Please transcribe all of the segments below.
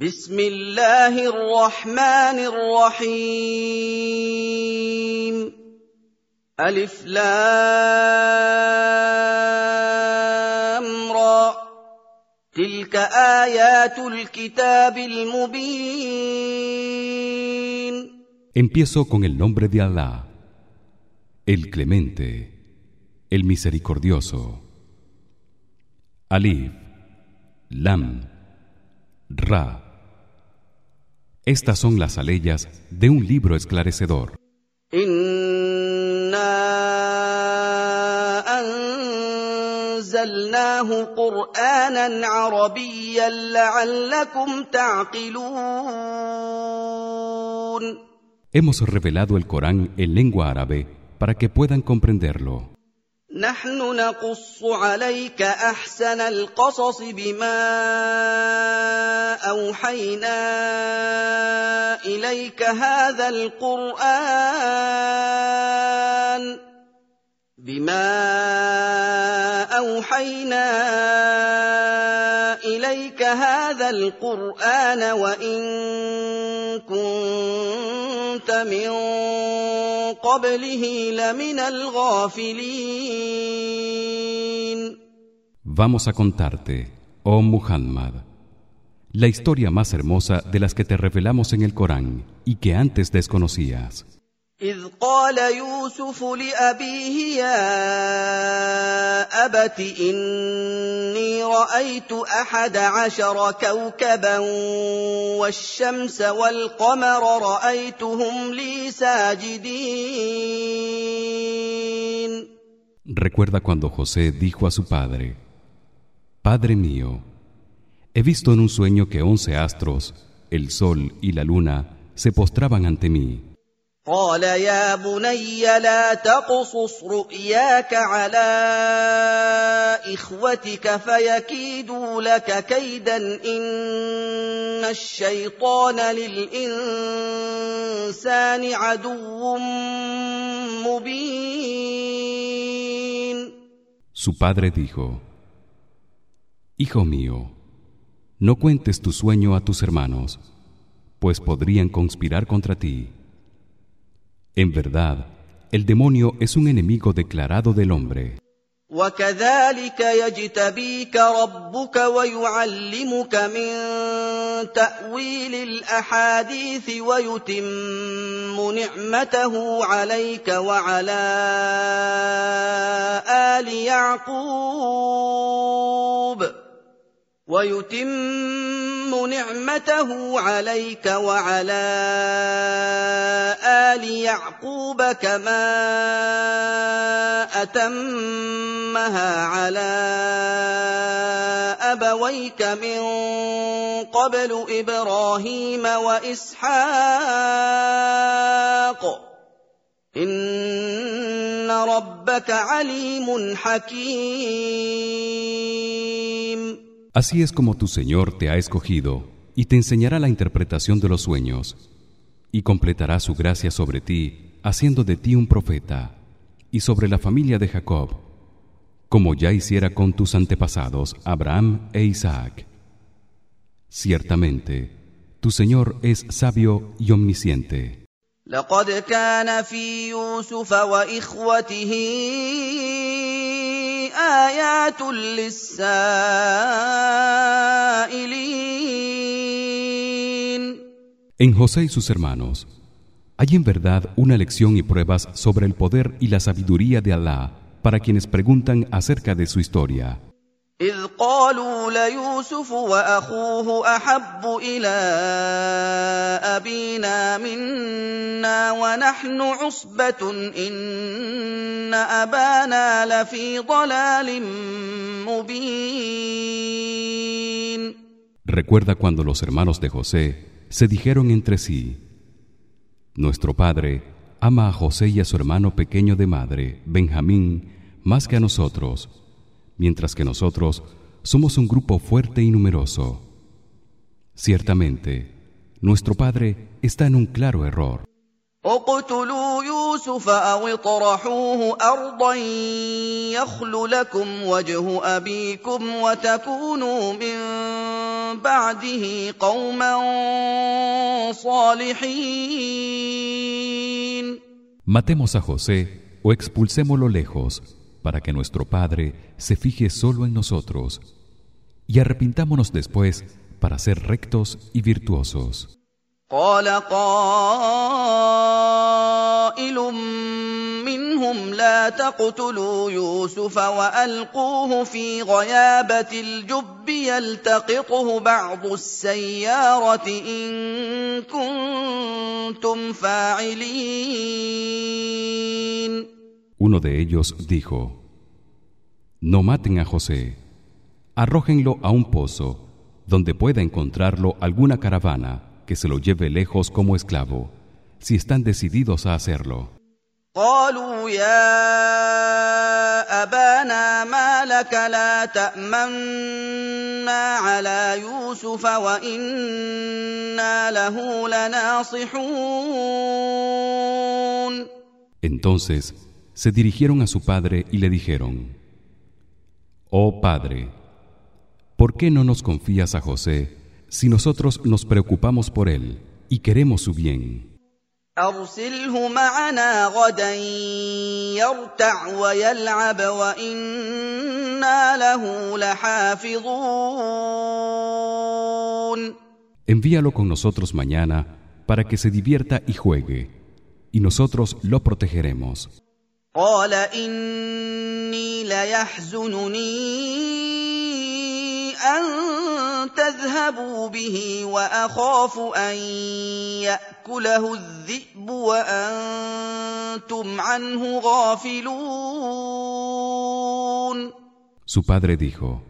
بسم الله الرحمن الرحيم ألف لام را تلك آيات الكتاب المبين Empiezo con el nombre de Allah, el Clemente, el Misericordioso. Alif, Lam, Ra. Estas son las aleyas de un libro esclarecedor. Hemos revelado el Corán en lengua árabe para que puedan comprenderlo. نحن نقص عليك أحسن القصص بما أوحينا إليك هذا القرآن بما أوحينا إليك هذا القرآن وإن كنت من قبله لمن الغافلين Vamos a contarte, oh Muhammad, la historia más hermosa de las que te revelamos en el Corán y que antes desconocías. إذ قال يوسف لأبيه يا أبت إني رأيت أحد عشر كوكبا والشمس والقمر رأيتهم لي ساجدين Recuerda cuando José dijo a su padre: Padre mío, he visto en un sueño que once astros, el sol y la luna, se postraban ante mí. قال يا بني لا تقصص رؤياك على اخوتك فيكيدوا لك كيدا ان الشيطان للانسان عدو مبين Su padre dijo: Hijo mío, no cuentes tu sueño a tus hermanos, pues podrían conspirar contra ti. En verdad, el demonio es un enemigo declarado del hombre. وكذلك يجتبيك ربك ويعلمك من تاويل الاحاديث ويتم نعمته عليك وعلى ال يعقوب ويتم نعمته عليك وعلى آل يعقوب كما أتمها على أبويك من قبل إبراهيم وإسحاق. إن ربك عليم حكيم. Así es como tu Señor te ha escogido y te enseñará la interpretación de los sueños y completará su gracia sobre ti haciendo de ti un profeta y sobre la familia de Jacob como ya hiciera con tus antepasados Abraham e Isaac. Ciertamente, tu Señor es sabio y omnisciente. لقد كان في يوسف واخوته ايات للسائلين En José y sus hermanos hay en verdad una lección y pruebas sobre el poder y la sabiduría de Allah para quienes preguntan acerca de su historia. إذ قالوا ليوسف وأخوه أحب إلى أبينا منا ونحن عصبة إن أبانا لفي ضلال مبين Recuerda cuando los hermanos de José se dijeron entre sí: Nuestro padre ama a José y a su hermano pequeño de madre, Benjamín, más que a nosotros, mientras que nosotros somos un grupo fuerte y numeroso. Ciertamente, nuestro padre está en un claro error. اقتلوا يوسف أو اطرحوه أرضا يخل لكم وجه أبيكم وتكونوا من بعده قوما صالحين Matemos a José o expulsémoslo lejos para que nuestro padre se fije solo en nosotros y arrepintámonos después para ser rectos y virtuosos. قال قائل منهم لا تقتلوا يوسف والقوه في غيابه الجب يلتقطه بعض السياره ان كنتم فاعلين Uno de ellos dijo: No maten a José, arrójenlo a un pozo donde pueda encontrarlo alguna caravana que se lo lleve lejos como esclavo, si están decididos a hacerlo. قالوا يا ابانا ما لك لا تامنا على يوسف وانا له لناصحون Entonces se dirigieron a su padre y le dijeron: Oh padre, ¿por qué no nos confías a José si nosotros nos preocupamos por él y queremos su bien? ارسله معنا غدا يرتع ويلعب وانا له لحافظون Envíalo con nosotros mañana para que se divierta y juegue, y nosotros lo protegeremos. قال اني ليحزنني ان تذهبوا به واخاف ان ياكله الذئب وانتم عنه غافلون Su padre dijo: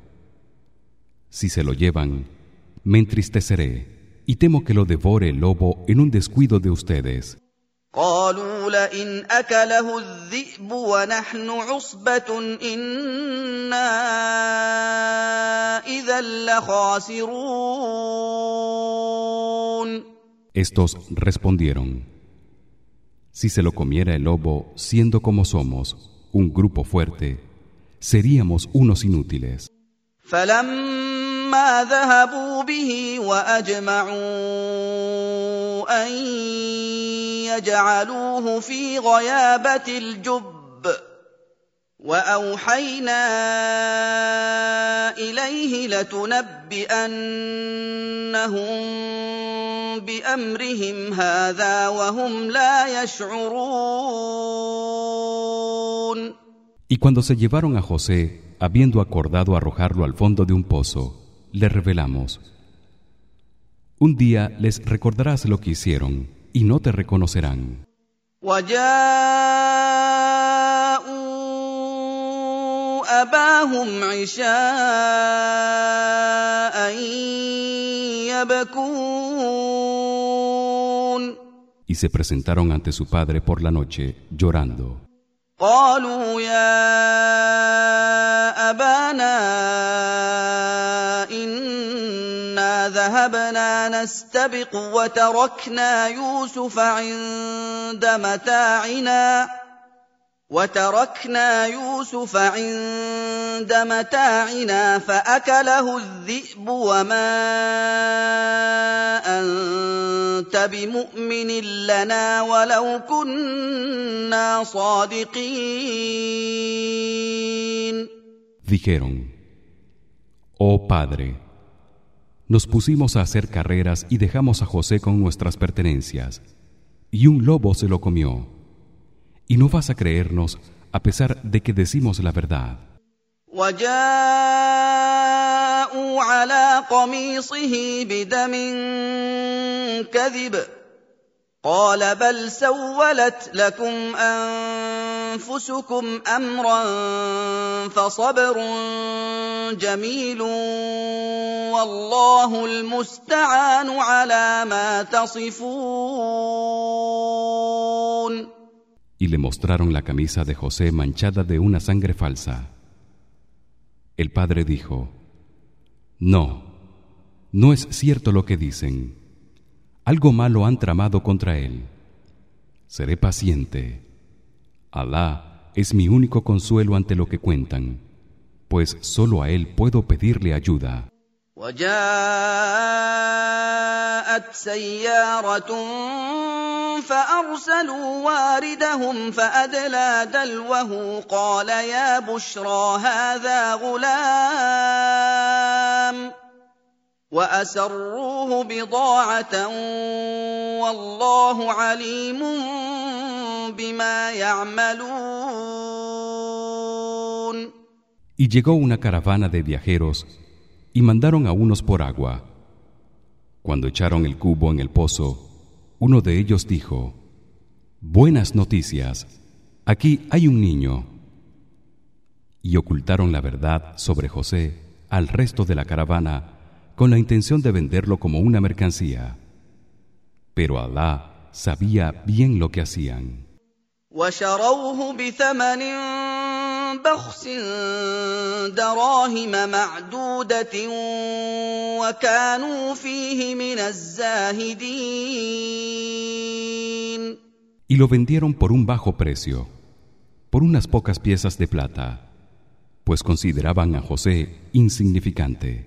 Si se lo llevan, me entristeceré y temo que lo devore el lobo en un descuido de ustedes. قالوا لئن اكله الذئب ونحن عصبه انا اذا لخاسرون Estos respondieron: Si se lo comiera el lobo, siendo como somos, un grupo fuerte, seríamos unos inútiles. فلما ذهبوا به واجمعوا ان يجعلوه في غيابه الجب واوحينا اليه لتنبئنهم بامرهم هذا وهم لا يشعرون Y cuando se llevaron a José, habiendo acordado arrojarlo al fondo de un pozo, le revelamos: Un día les recordarás lo que hicieron y no te reconocerán. وجاءوا اباهم عشاء يبكون Y se presentaron ante su padre por la noche, llorando. قالوا يا ابانا ذهبنا نستبق وتركنا يوسف عند متاعنا وتركنا يوسف عند متاعنا فاكله الذئب وما انت بمؤمن لنا ولو كنا صادقين Dijeron: Oh padre, nos pusimos a hacer carreras y dejamos a José con nuestras pertenencias, y un lobo se lo comió. Y no vas a creernos a pesar de que decimos la verdad وجاءوا على قميصه بدم كذب قال بل سولت لكم انفسكم امرا فصبر جميل والله المستعان على ما تصفون Y le mostraron la camisa de José manchada de una sangre falsa. El padre dijo: No, no es cierto lo que dicen. Algo malo han tramado contra él. Seré paciente. Alá es mi único consuelo ante lo que cuentan, pues solo a él puedo pedirle ayuda. وجاءت سياره فارسلوا واردهم فادلى دلوه قال يا بشرى هذا غلام واسروه بضاعه والله عليم بما يعملون Y llegó una caravana de viajeros y mandaron a unos por agua. Cuando echaron el cubo en el pozo, uno de ellos dijo: Buenas noticias. Aquí hay un niño. Y ocultaron la verdad sobre José al resto de la caravana con la intención de venderlo como una mercancía. Pero Alá sabía bien lo que hacían. بخس دراهم معدودة وكانوا فيه من الزاهدين Y lo vendieron por un bajo precio, por unas pocas piezas de plata, pues consideraban a José insignificante.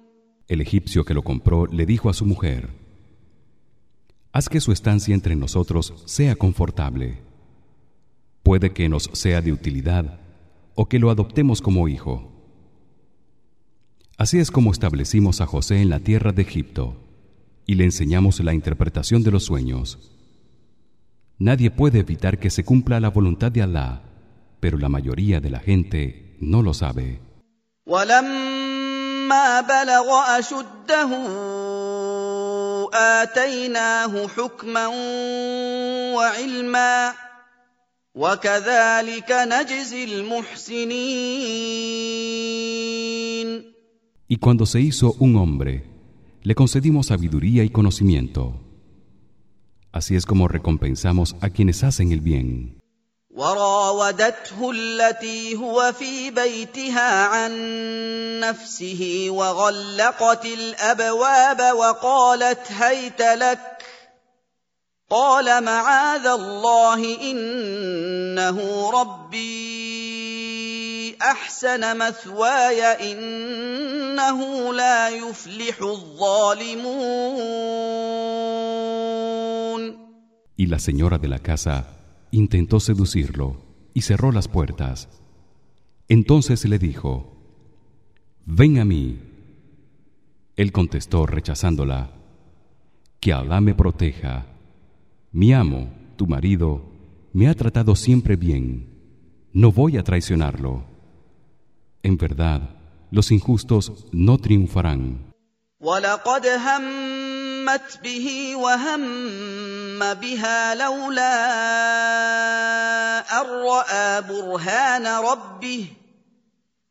El egipcio que lo compró le dijo a su mujer: Haz que su estancia entre nosotros sea confortable. Puede que nos sea de utilidad o que lo adoptemos como hijo. Así es como establecimos a José en la tierra de Egipto y le enseñamos la interpretación de los sueños. Nadie puede evitar que se cumpla la voluntad de Alá, pero la mayoría de la gente no lo sabe. Y cuando se hizo un hombre, le concedimos sabiduría y conocimiento. Así es como recompensamos a quienes hacen el bien. وراودته التي هو في بيتها عن نفسه وغلقت الأبواب وقالت هيت لك. قال معاذ الله إنه ربي أحسن مثواي إنه لا يفلح الظالمون. Y la señora de la casa intentó seducirlo y cerró las puertas. Entonces le dijo: Ven a mí. Él contestó rechazándola: Que Alá me proteja. Mi amo, tu marido, me ha tratado siempre bien. No voy a traicionarlo. En verdad, los injustos no triunfarán. همت به وهم بها لولا أن رأى برهان ربه.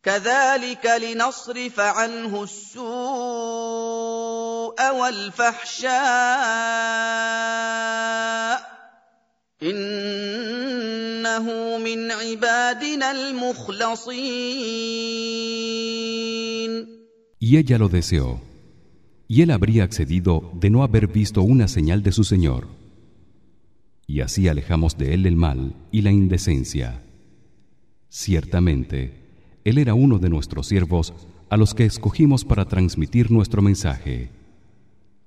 كذلك لنصرف عنه السوء والفحشاء. Y ella lo deseó. Y él habría accedido de no haber visto una señal de su Señor. Y así alejamos de él el mal y la indecencia. Ciertamente, él era uno de nuestros siervos a los que escogimos para transmitir nuestro mensaje.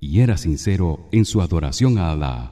Y era sincero en su adoración a Allah.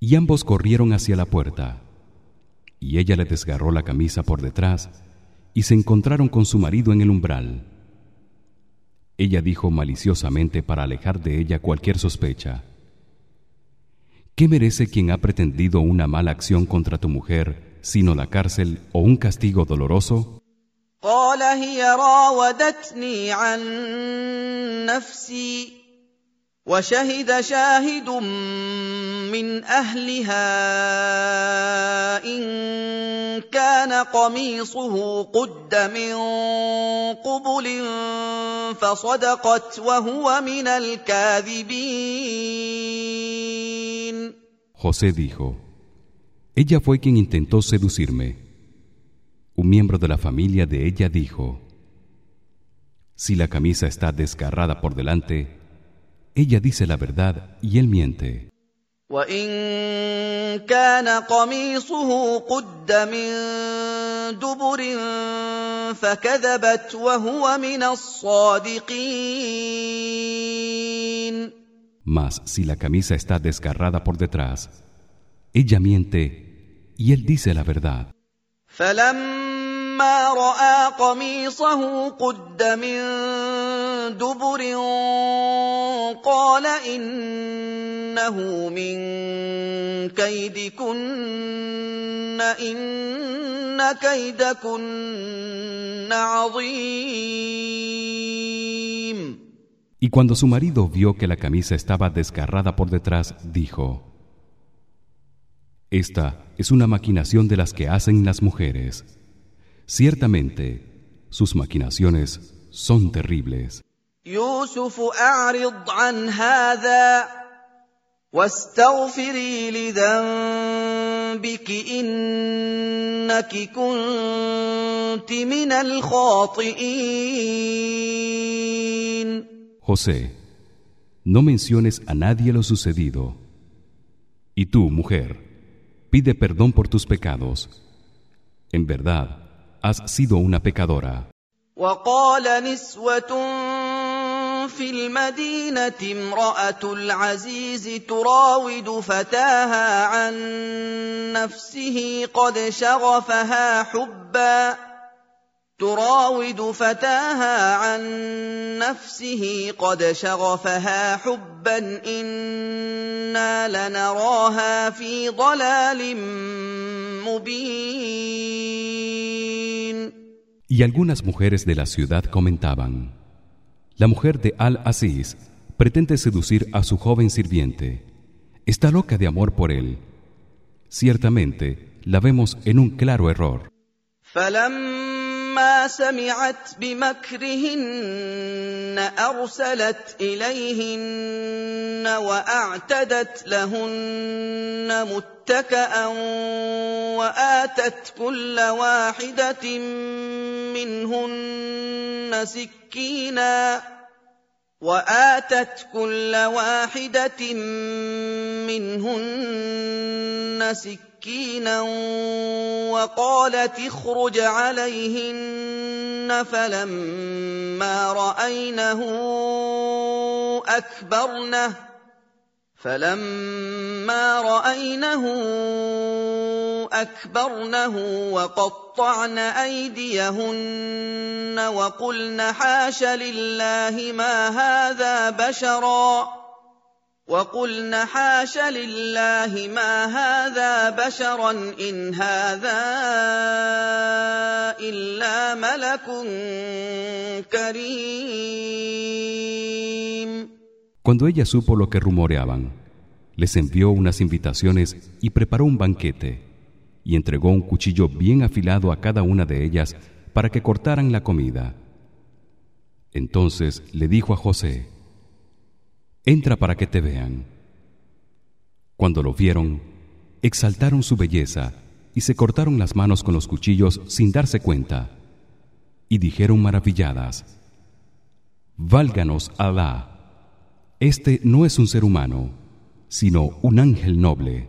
Y ambos corrieron hacia la puerta. Y ella le desgarró la camisa por detrás y se encontraron con su marido en el umbral. Ella dijo maliciosamente para alejar de ella cualquier sospecha: ¿Qué merece quien ha pretendido una mala acción contra tu mujer, sino la cárcel o un castigo doloroso? وشهد شاهد من اهلها ان كان قميصه قد من قبل فصدقت وهو من الكاذبين José dijo Ella fue quien intentó seducirme Un miembro de la familia de ella dijo Si la camisa está desgarrada por delante ella dice la verdad y él miente. Mas si la camisa está desgarrada por detrás, ella miente y él dice la verdad. فلما راى قميصه قد من دبر قال انه من كيدكن ان كيدكن عظيم Y cuando su marido vio que la camisa estaba desgarrada por detrás, dijo: Esta es una maquinación de las que hacen las mujeres. Ciertamente, sus maquinaciones son terribles. يوسف أعرض عن هذا واستغفري لذنبك إنك كنت من الخاطئين José, no menciones a nadie lo sucedido. Y tú, mujer, pide perdón por tus pecados. En verdad, has sido una pecadora. في المدينة امرأة العزيز تراود فتاها عن نفسه قد شغفها حبا. تراود فتاها عن نفسه قد شغفها حبا. إنا لنراها في ضلال مبين. Y algunas mujeres de la ciudad comentaban: La mujer de Al-Aziz pretende seducir a su joven sirviente. Está loca de amor por él. Ciertamente, la vemos en un claro error. فلما سمعت بمكرهن ارسلت اليهن واعتدت لهن متكئا واتت كل واحدة منهن سكينا واتت كل واحدة منهن سكينا وقالت اخرج عليهن فلما راينه اكبرنه فلما راينه اكبرنه وقطعن ايديهن وقلن حاش لله ما هذا بشرا وقلن حاش لله ما هذا بشرا ان هذا الا ملك كريم Cuando ella supo lo que rumoreaban, les envió unas invitaciones y preparó un banquete y entregó un cuchillo bien afilado a cada una de ellas para que cortaran la comida. Entonces le dijo a José: Entra para que te vean. Cuando lo vieron, exaltaron su belleza y se cortaron las manos con los cuchillos sin darse cuenta y dijeron maravilladas: Válganos Alá. Este no es un ser humano, sino un ángel noble.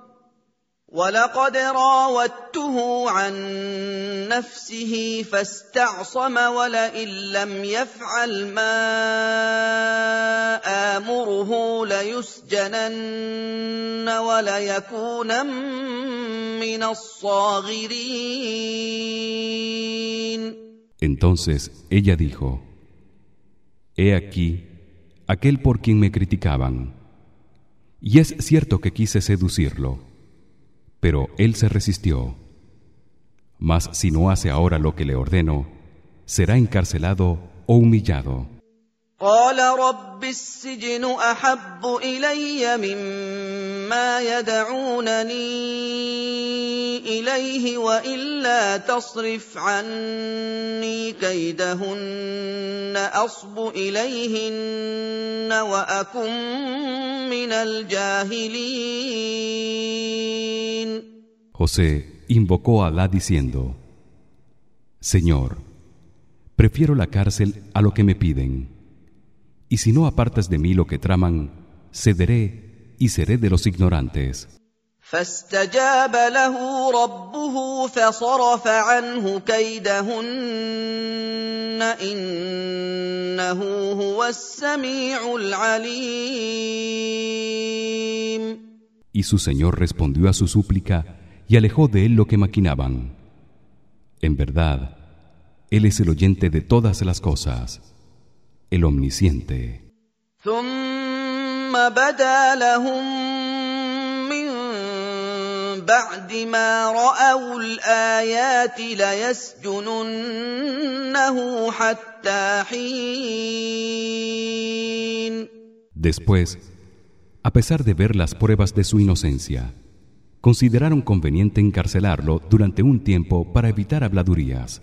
ولقد راودته عن نفسه فاستعصم ولئن لم يفعل ما امره ليسجنن وليكونا من الصاغرين Entonces ella dijo He aquí aquel por quien me criticaban y es cierto que quise seducirlo pero él se resistió mas si no hace ahora lo que le ordeno será encarcelado o humillado قال رب السجن احب الي مما يدعونني اليه والا تصرف عني كيدهن اصب اليهن واكن من الجاهلين José invocó a Alá diciendo Señor prefiero la cárcel a lo que me piden y si no apartas de mí lo que traman cederé y seré de los ignorantes فاستجاب له ربه فصرف عنه كيدهن انه هو السميع العليم Y su Señor respondió a su súplica y alejó de él lo que maquinaban. En verdad, él es el oyente de todas las cosas. el omnisciente. ثم بدا لهم من بعد ما رأوا الآيات ليسجننه حتى حين Después, a pesar de ver las pruebas de su inocencia, consideraron conveniente encarcelarlo durante un tiempo para evitar habladurías.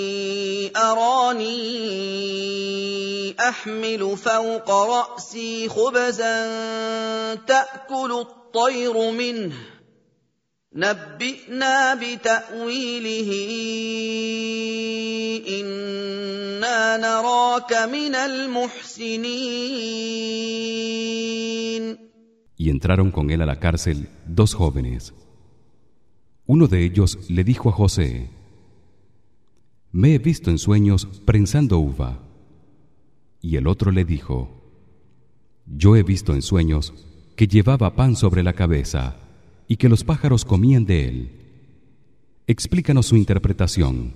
اراني احمل فوق راسي خبزا تاكل الطير الطير منه نبئنا بتاويله انا نراك من المحسنين Y entraron con él a la cárcel dos jóvenes. Uno de ellos le dijo a José: me he visto en sueños prensando uva. Y el otro le dijo: Yo he visto en sueños que llevaba pan sobre la cabeza y que los pájaros comían de él. Explícanos su interpretación,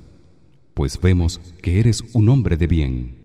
pues vemos que eres un hombre de bien.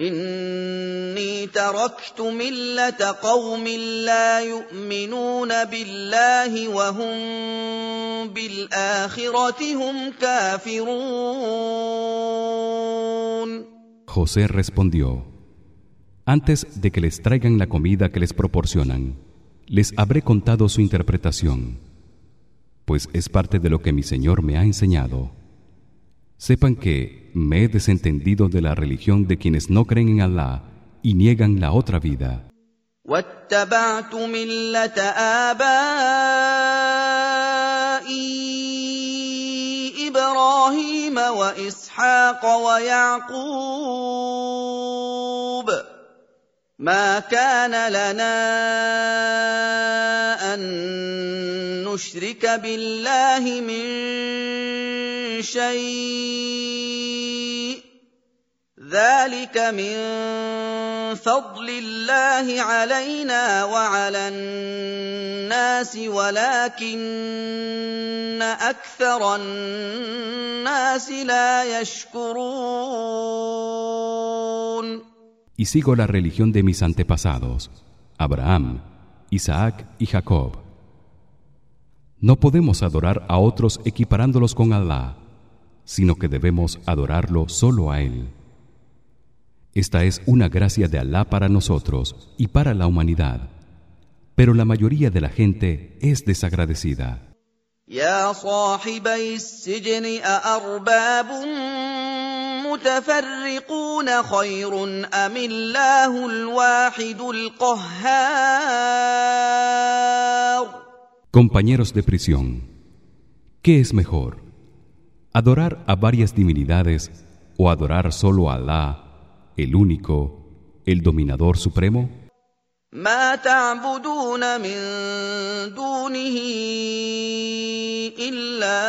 اني تركت مله قوم لا يؤمنون بالله وهم بالاخره هم كافرون José respondió Antes de que les traigan la comida que les proporcionan les habré contado su interpretación pues es parte de lo que mi Señor me ha enseñado. Sepan que me he desentendido de la religión de quienes no creen en Alá y niegan la otra vida. ما كان لنا أن نشرك بالله من شيء. ذلك من فضل الله علينا وعلى الناس ولكن أكثر الناس لا يشكرون. Y sigo la religión de mis antepasados, Abraham, Isaac y Jacob. No podemos adorar a otros equiparándolos con Allah, sino que debemos adorarlo solo a él. Esta es una gracia de Alá para nosotros y para la humanidad, pero la mayoría de la gente es desagradecida. يا صاحبي السجن أأرباب متفرقون خير أم الله الواحد القهار Compañeros de prisión, ¿qué es mejor? ¿Adorar a varias divinidades o adorar solo a Alá el único, el dominador supremo? ما تعبدون من دونه إلا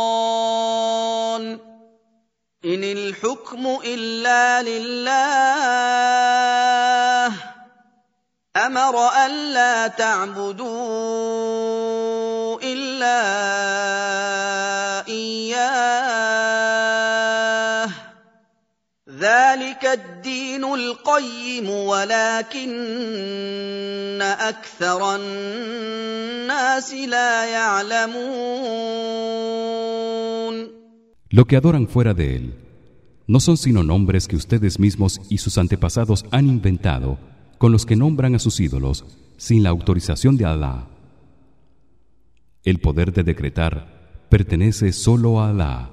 الحكم إلا لله. أمر ألا تعبدوا إلا إياه. ذلك الدين القيم ولكن أكثر الناس لا يعلمون. Lo que adoran fuera de él no son sino nombres que ustedes mismos y sus antepasados han inventado con los que nombran a sus ídolos sin la autorización de Alá. El poder de decretar pertenece solo a Alá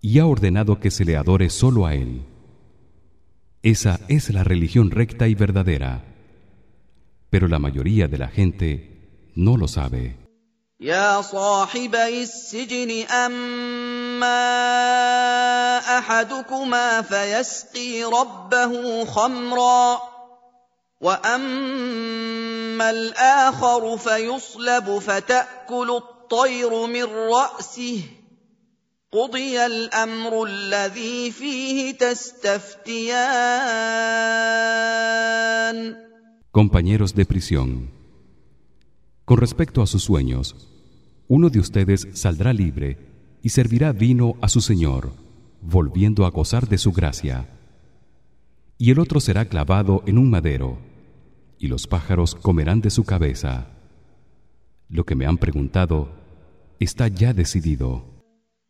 y ha ordenado que se le adore solo a él. Esa es la religión recta y verdadera. Pero la mayoría de la gente no lo sabe. يا صاحبي السجن أما أحدكما فيسقي ربه خمرا وأما الآخر فيصلب فتأكل الطير من رأسه قضي الأمر الذي فيه تستفتيان Compañeros de prisión, con respecto a sus sueños, uno de ustedes saldrá libre y servirá vino a su señor, volviendo a gozar de su gracia. Y el otro será clavado en un madero, y los pájaros comerán de su cabeza. Lo que me han preguntado está ya decidido.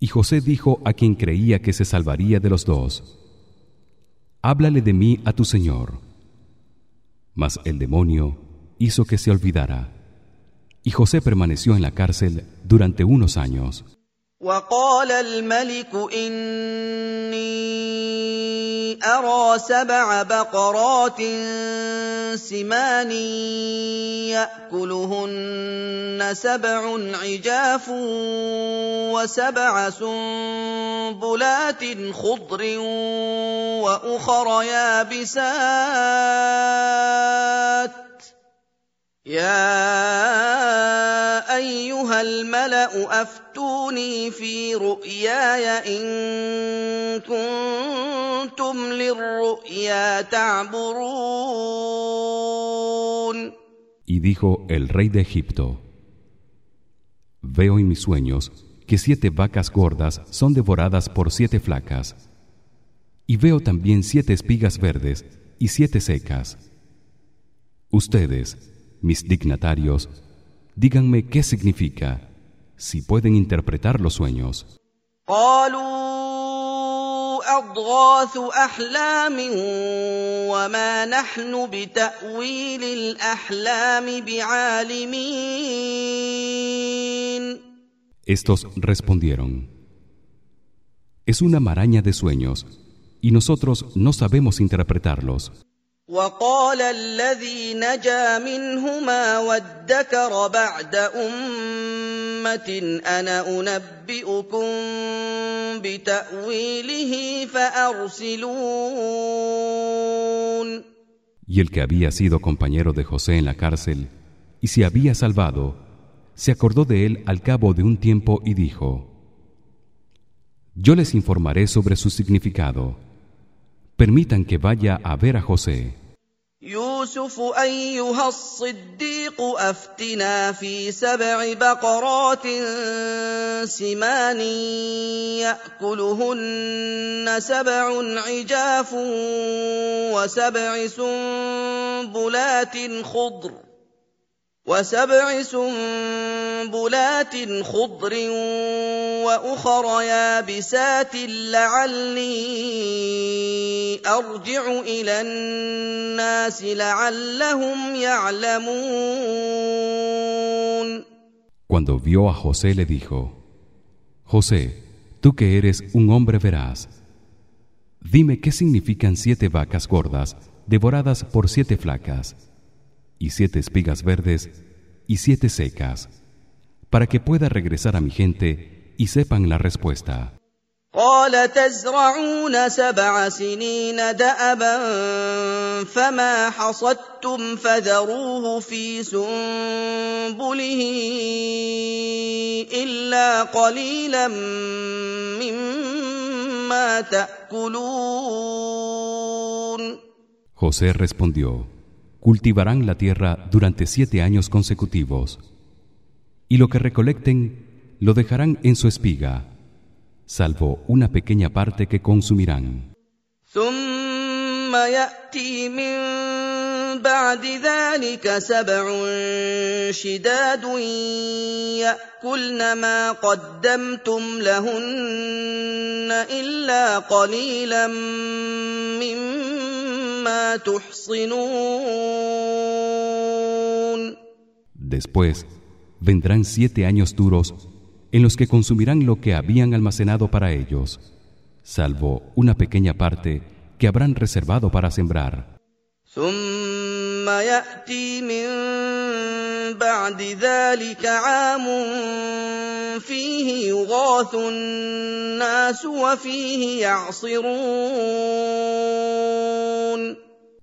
Y José dijo a quien creía que se salvaría de los dos: Háblale de mí a tu señor. Mas el demonio hizo que se olvidara. Y José permaneció en la cárcel durante unos años. وقال الملك إني أرى سبع بقرات سمان يأكلهن سبع عجاف وسبع سنبلات خضر وأخر يابسات يا ايها الملا افتوني في رؤياي ان كنتم للرؤيا تعبرون Y dijo el rey de Egipto: Veo en mis sueños que siete vacas gordas son devoradas por siete flacas. Y veo también siete espigas verdes y siete secas. Ustedes, mis dignatarios díganme qué significa si pueden interpretar los sueños. Estos respondieron Es una maraña de sueños y nosotros no sabemos interpretarlos. وقال الذي نجا منهما وادكر بعد امه انا انبئكم بتاويله فارسلون Y el que había sido compañero de José en la cárcel y se había salvado se acordó de él al cabo de un tiempo y dijo Yo les informaré sobre su significado permitan que vaya a ver a José يوسف أيها الصديق أفتنا في سبع بقرات سمان يأكلهن سبع عجاف وسبع سنبلات خضر. وسبع سنبلات خضر واخر يابسات لعلي ارجع الى الناس لعلهم يعلمون Cuando vio a José le dijo José tú que eres un hombre veraz dime qué significan siete vacas gordas devoradas por siete flacas y siete espigas verdes y siete secas para que pueda regresar a mi gente y sepan la respuesta قال تزرعون سبع سنين دأبا فما حصدتم فذروه في سنبله إلا قليلا مما تأكلون José respondió cultivarán la tierra durante siete años consecutivos y lo que recolecten lo dejarán en su espiga salvo una pequeña parte que consumirán ثم ياتي من بعد ذلك سبع شداد ياكلن ما قدمتم لهن الا قليلا مما تحصنون Después vendrán siete años duros en los que consumirán lo que habían almacenado para ellos, salvo una pequeña parte que habrán reservado para sembrar. ثم ياتي من بعد ذلك عام فيه يغاث الناس وفيه يعصرون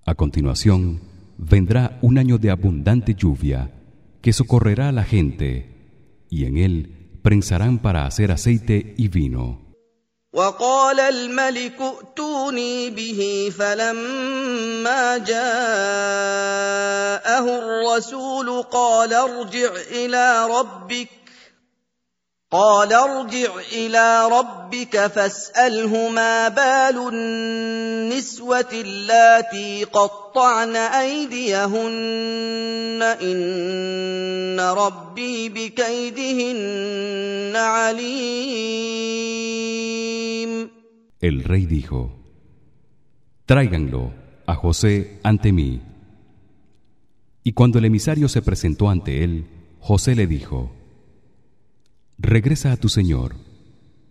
A continuación, vendrá un año de abundante lluvia que socorrerá a la gente y en él prensarán para hacer aceite y vino. وقال الملك ائتوني به فلما جاءه الرسول قال ارجع إلى ربك قال ارجع إلى ربك فاساله ما بال النسوه اللاتي قطعن ايديهن ان ربي بكيدهن عليم El rey dijo: Tráiganlo a José ante mí. Y cuando el emisario se presentó ante él, José le dijo: Regresa a tu señor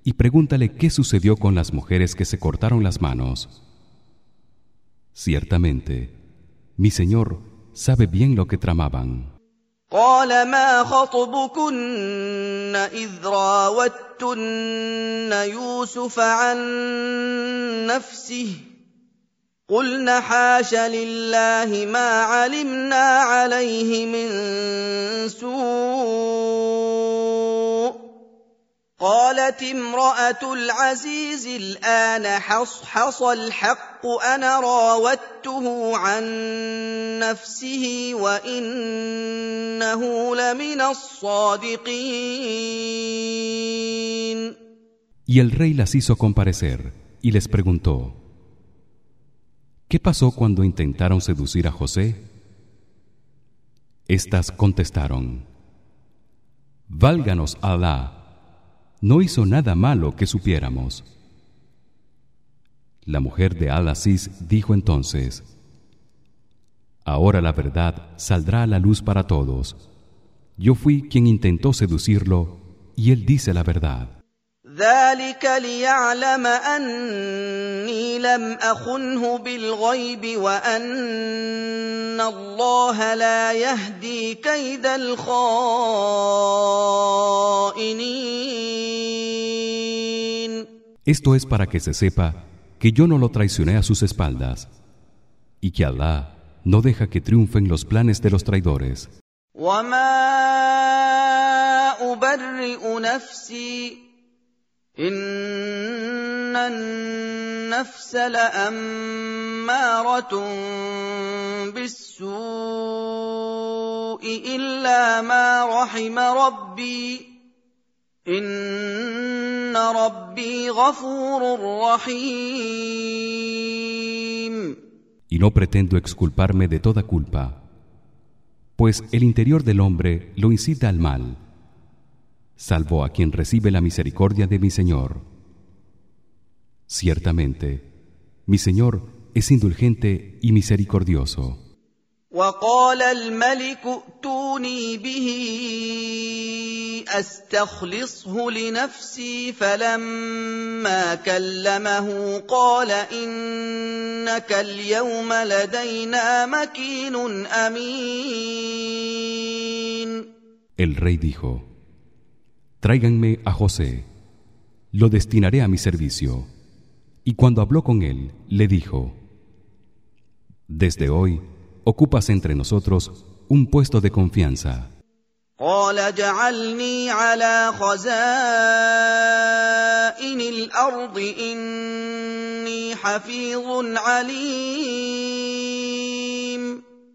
y pregúntale qué sucedió con las mujeres que se cortaron las manos. Ciertamente, mi señor sabe bien lo que tramaban. قال ما خطبكن اذ راوتن يوسف عن نفسه قلن حاش لله ما علمنا عليه من سوء قالت امراه العزيز الان حصحص الحق انا راودته عن نفسه وانه لمن الصادقين Y el rey las hizo comparecer y les preguntó: ¿Qué pasó cuando intentaron seducir a José? Estas contestaron: Válganos Alá no hizo nada malo que supiéramos. La mujer de Al-Aziz dijo entonces Ahora la verdad saldrá a la luz para todos. Yo fui quien intentó seducirlo y él dice la verdad ذلك ليعلم اني لم اخنه بالغيب وان الله لا يهدي كيد الخائنين Esto es para que se sepa que yo no lo traicioné a sus espaldas y que Allah no deja que triunfen los planes de los traidores. وما ابرئ نفسي ان النفس لاماره بالسوء الا ما رحم ربي ان ربي غفور رحيم Y no pretendo exculparme de toda culpa, pues el interior del hombre lo incita al mal. salvo a quien recibe la misericordia de mi Señor. Ciertamente, mi Señor es indulgente y misericordioso. وقال الملك ائتوني به استخلصه لنفسي فلما كلمه قال انك اليوم لدينا مكين امين El rey dijo Tráiganme a José lo destinaré a mi servicio y cuando habló con él le dijo Desde hoy ocupas entre nosotros un puesto de confianza قال اجعلني على خزائن الارض اني حفيظ عليم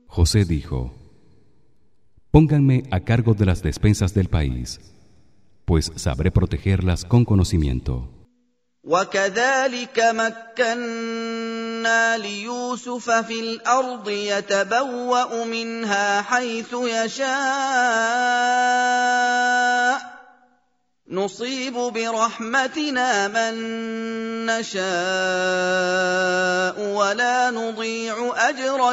José dijo Pónganme a cargo de las despensas del país pues sabré protegerlas con conocimiento وكذلك مكنا ليوسف في الارض يتبوا منها حيث يشاء نصيب برحمتنا من نشاء ولا نضيع اجر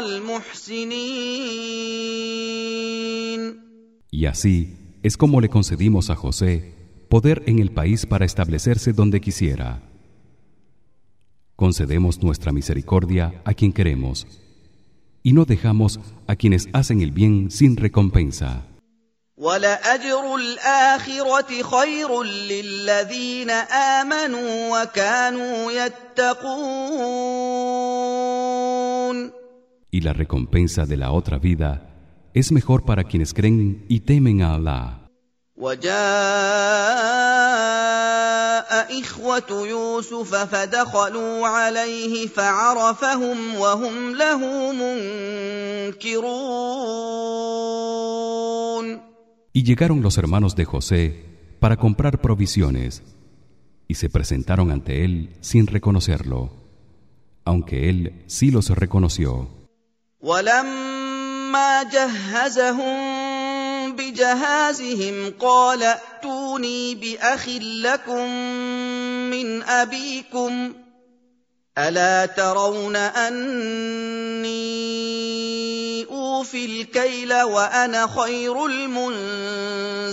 المحسنين Y así es como le concedimos a José poder en el país para establecerse donde quisiera. Concedemos nuestra misericordia a quien queremos y no dejamos a quienes hacen el bien sin recompensa. Y la recompensa de la otra vida es mejor para quienes creen y temen a Allah. وجاء إخوة يوسف فدخلوا عليه فعرفهم وهم له منكرون Y llegaron los hermanos de José para comprar provisiones y se presentaron ante él sin reconocerlo, aunque él sí los reconoció. ولما جهزهم بجهازهم قال ائتوني باخ لكم من ابيكم الا ترون اني اوفي الكيل وانا خير المنزلين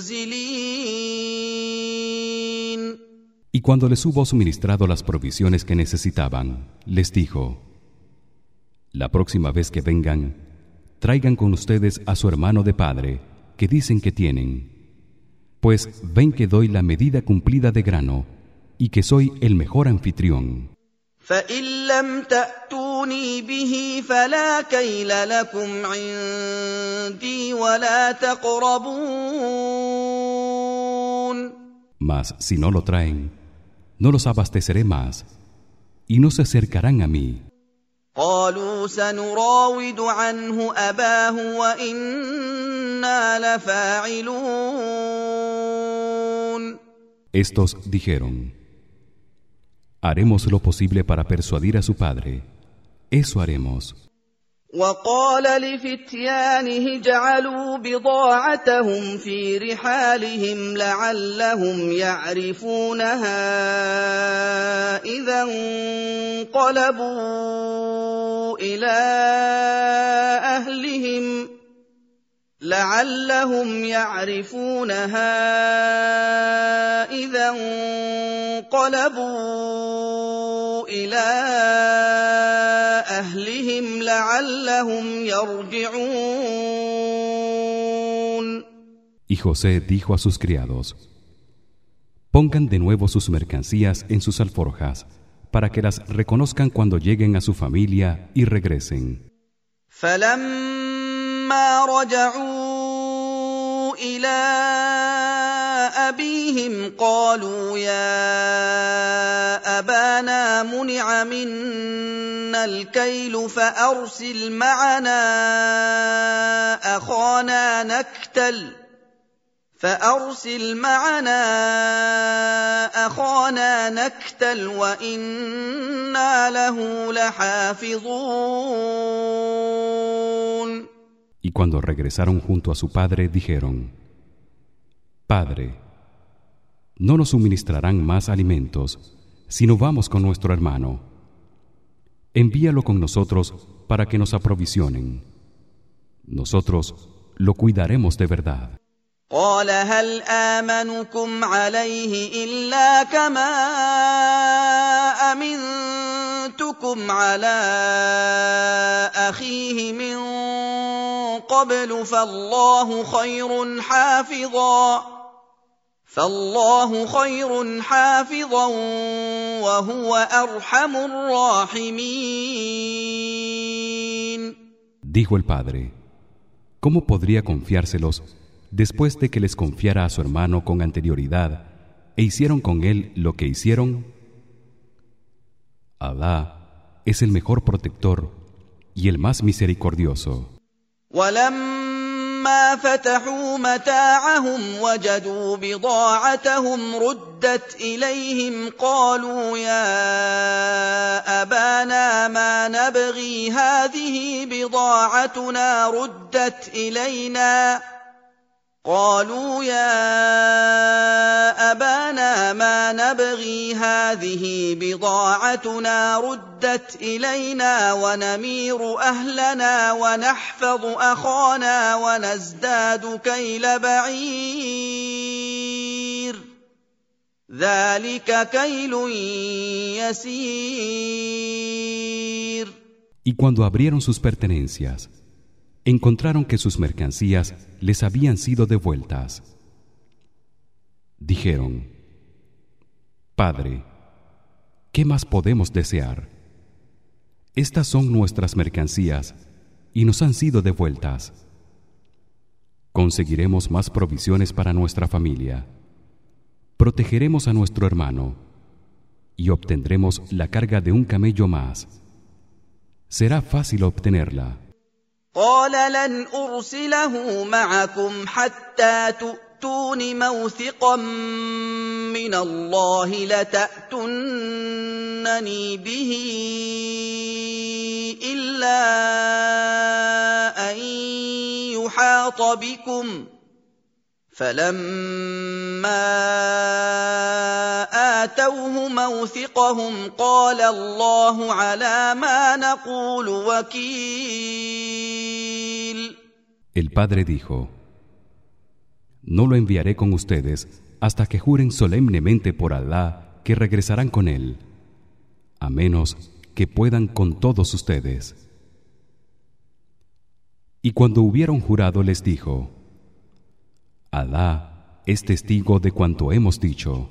Y cuando les hubo suministrado las provisiones que necesitaban, les dijo: La próxima vez que vengan, traigan con ustedes a su hermano de padre que dicen que tienen. Pues ven que doy la medida cumplida de grano y que soy el mejor anfitrión. mas si no lo traen no los abasteceré más y no se acercarán a mí قالوا سنراود عنه اباه وانا لفاعلون Estos dijeron Haremos lo posible para persuadir a su padre eso haremos وقال لفتيانه جعلوا بضاعتهم في رحالهم لعلهم يعرفونها إذا انقلبوا إلى أهلهم لعلهم يعرفونها إذا انقلبوا إلى اهلهم لعلهم يرجعون Y José dijo a sus criados Pongan de nuevo sus mercancías en sus alforjas para que las reconozcan cuando lleguen a su familia y regresen. فلما رجعوا الى ابيهم قالوا يا ابانا منع منا الكيل فارسل معنا اخانا نكتل فارسل معنا اخانا نكتل وأنا له لحافظون Y cuando regresaron junto a su padre dijeron Padre no nos suministrarán más alimentos si no vamos con nuestro hermano. Envíalo con nosotros para que nos aprovisionen. Nosotros lo cuidaremos de verdad قال هل آمنكم عليه إلا كما أمنتكم على أخيه من قبل فالله خير حافظا فالله خير حافظا وهو أرحم الراحمين. Dijo el padre ¿Cómo podría confiárselos después de que les confiara a su hermano con anterioridad e hicieron con él lo que hicieron Alá es el mejor protector y el más misericordioso ولما فتحوا متاعهم وجدوا بضاعتهم ردت اليهم قالوا يا ابانا ما نبغي هذه بضاعتنا ردت الينا قالوا يا أبانا ما نبغي هذه بضاعتنا ردت إلينا ونمير أهلنا ونحفظ أخانا ونزداد كيل بعير. ذلك كيل يسير. Y cuando abrieron sus pertenencias encontraron que sus mercancías les habían sido devueltas. Dijeron: Padre, ¿qué más podemos desear? Estas son nuestras mercancías y nos han sido devueltas. Conseguiremos más provisiones para nuestra familia. Protegeremos a nuestro hermano y obtendremos la carga de un camello más. Será fácil obtenerla. قال لن أرسله معكم حتى تؤتون موثقا من الله لتاتونني به إلا أن يحاط بكم. فلما اتوه موثقهم قال الله على ما نقول وكيل El padre dijo: No lo enviaré con ustedes hasta que juren solemnemente por Alá que regresarán con él, a menos que puedan con todos ustedes. Y cuando hubieron jurado les dijo: Alá es testigo de cuanto hemos dicho.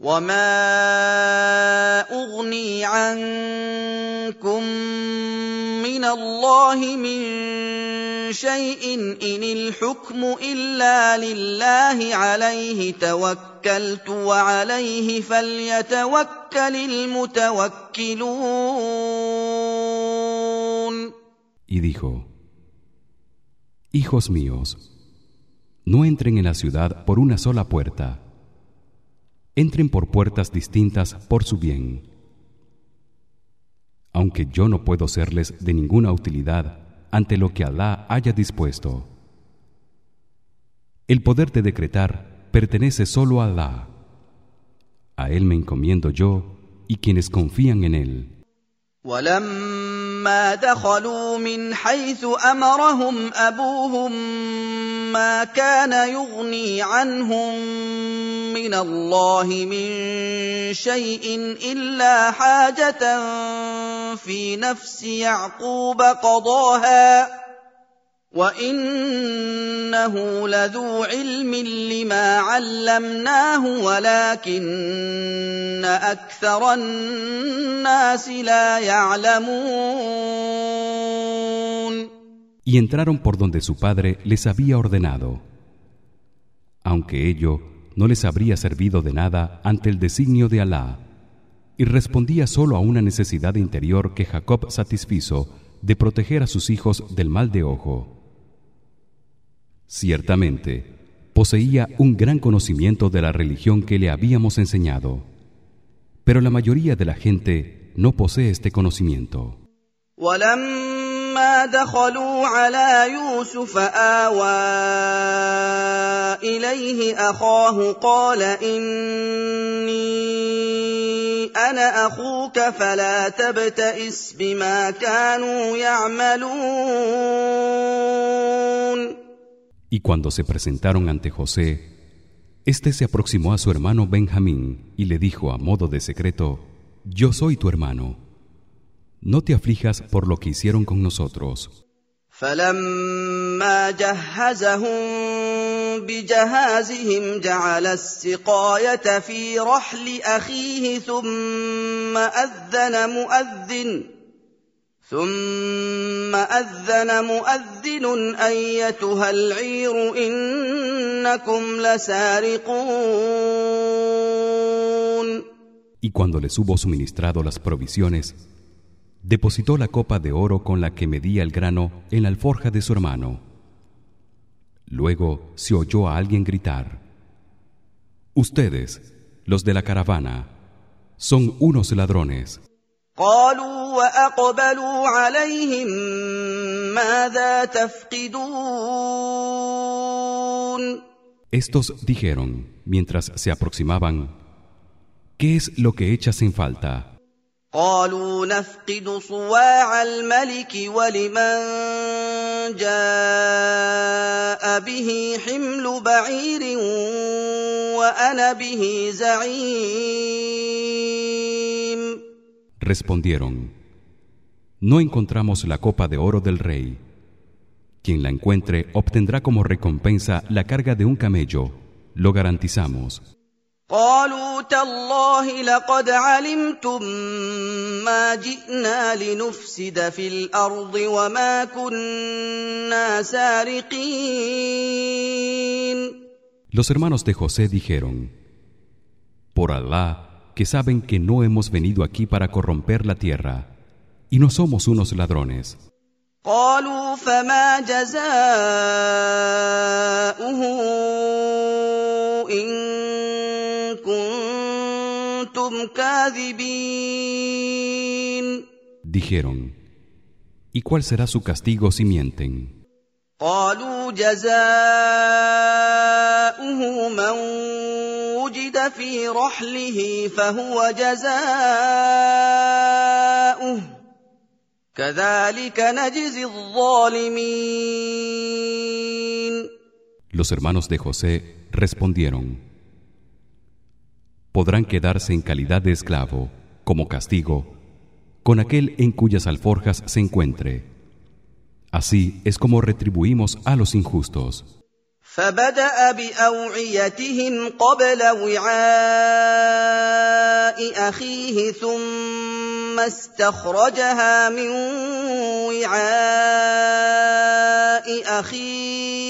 وما اغني عنكم من الله من شيء ان الحكم الا لله عليه توكلت وعليه فليتوكل المتوكلون. Y dijo Hijos míos no entren en la ciudad por una sola puerta entren por puertas distintas por su bien aunque yo no puedo serles de ninguna utilidad ante lo que Alá haya dispuesto. El poder de decretar pertenece solo a Alá. A él me encomiendo yo y quienes confían en él. ولما دخلوا من حيث أمرهم أبوهم ما كان يغني عنهم من الله من شيء إلا حاجة في نفس يعقوب قضاها وانه لذو علم لما علمناه ولكن اكثر الناس لا يعلمون Y entraron por donde su padre les había ordenado. Aunque ello no les habría servido de nada ante el designio de Alá, y respondía solo a una necesidad interior que Jacob satisfizo de proteger a sus hijos del mal de ojo. Ciertamente, poseía un gran conocimiento de la religión que le habíamos enseñado, pero la mayoría de la gente no posee este conocimiento. Y cuando se presentaron ante José, éste se aproximó a su hermano Benjamín y le dijo a modo de secreto: Yo soy tu hermano. No te aflijas por lo que hicieron con nosotros. فلما جهزهم بجهازهم جعل السقاية في رحل أخيه ثم أذن مؤذن ثم أذن مؤذن أيتها العير إنكم لسارقون Y cuando les hubo suministrado las provisiones, depositó la copa de oro con la que medía el grano en la alforja de su hermano. Luego se oyó a alguien gritar: Ustedes, los de la caravana, son unos ladrones. قالوا وأقبلوا عليهم ماذا تفقدون Estos dijeron mientras se aproximaban: ¿Qué es lo que echas en falta? قالوا نفقد صواع الملك ولمن جاء به حمل بعير وأنا به زعيم Respondieron: No encontramos la copa de oro del rey. Quien la encuentre obtendrá como recompensa la carga de un camello. Lo garantizamos. قالوا تالله لقد علمتم ما جئنا لنفسد في الارض وما كنا سارقين Los hermanos de José dijeron: Por Alá, que saben que no hemos venido aquí para corromper la tierra y no somos unos ladrones. قالوا فما جزاؤه ان كنتم كاذبين Dijeron: ¿Y cuál será su castigo si mienten? قالوا جزاؤه من وجد في رحله فهو جزاؤه كذلك نجزي الظالمين Los hermanos de José respondieron: Podrán quedarse en calidad de esclavo como castigo con aquel en cuyas alforjas se encuentre. Así es como retribuimos a los injustos. فبدأ بأوعيتهم قبل وعاء أخيه ثم استخرجها من وعاء أخيه.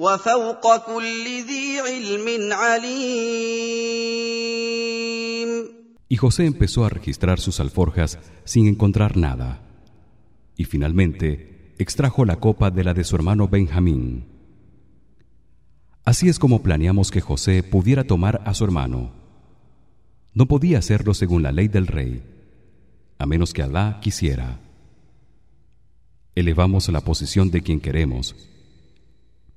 وفوق كل ذي علم عليم Y José empezó a registrar sus alforjas sin encontrar nada. Y finalmente extrajo la copa de la de su hermano Benjamín. Así es como planeamos que José pudiera tomar a su hermano. No podía hacerlo según la ley del rey, a menos que Alá quisiera. Elevamos la posición de quien queremos,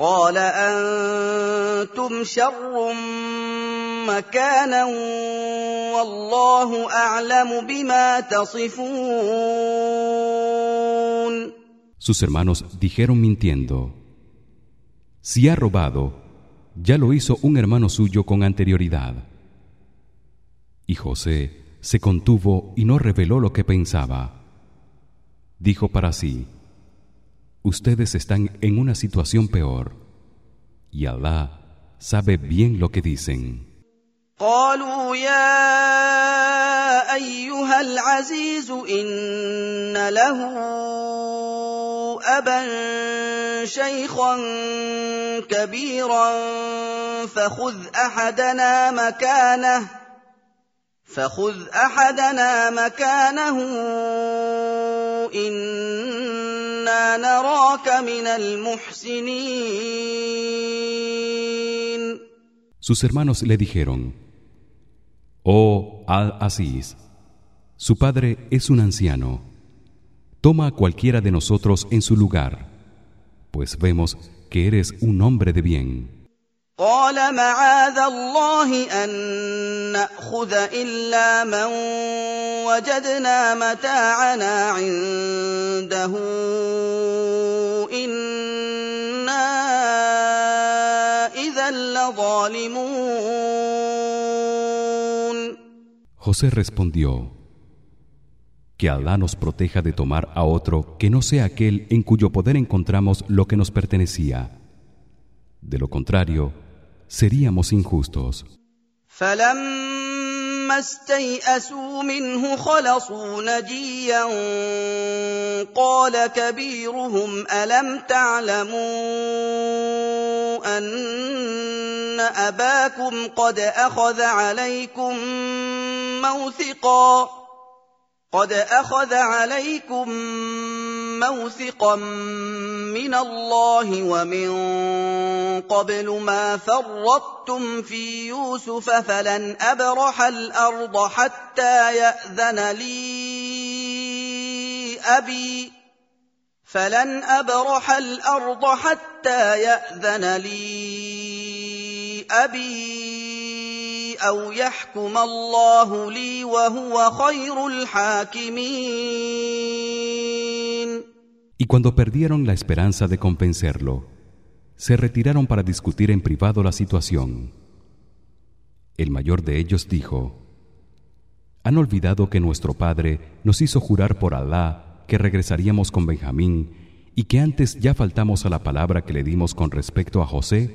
قال أنتم شر مكانا والله أعلم بما تصفون Sus hermanos dijeron mintiendo: Si ha robado, ya lo hizo un hermano suyo con anterioridad. Y José se contuvo y no reveló lo que pensaba. Dijo para sí: Ustedes están en una situación peor, y Alá sabe bien lo que dicen. قالوا يا ايها العزيز ان له ابا شيخا كبيرا فخذ احدنا مكانه فخذ احدنا مكانه انا نراك من المحسنين Sus hermanos le dijeron: Oh Al-Aziz, su padre es un anciano. Toma a cualquiera de nosotros en su lugar, pues vemos que eres un hombre de bien. قال معاذ الله ان ناخذ الا من وجدنا متاعنا عنده انا اذا لظالمون José respondió: Que Alá nos proteja de tomar a otro que no sea aquel en cuyo poder encontramos lo que nos pertenecía. De lo contrario, seríamos injustos. فلما استيئسوا منه خلصوا نجيا قال كبيرهم الم تعلموا ان اباكم قد اخذ عليكم موثقا قد اخذ عليكم موثقا من الله ومن قبل ما فرطتم في يوسف فلن ابرح الأرض حتى ياذن لي ابي فلن ابرح الأرض حتى ياذن لي ابي او يحكم الله لي وهو خير الحاكمين Y cuando perdieron la esperanza de convencerlo, se retiraron para discutir en privado la situación. El mayor de ellos dijo: ¿Han olvidado que nuestro padre nos hizo jurar por Alá que regresaríamos con Benjamín y que antes ya faltamos a la palabra que le dimos con respecto a José?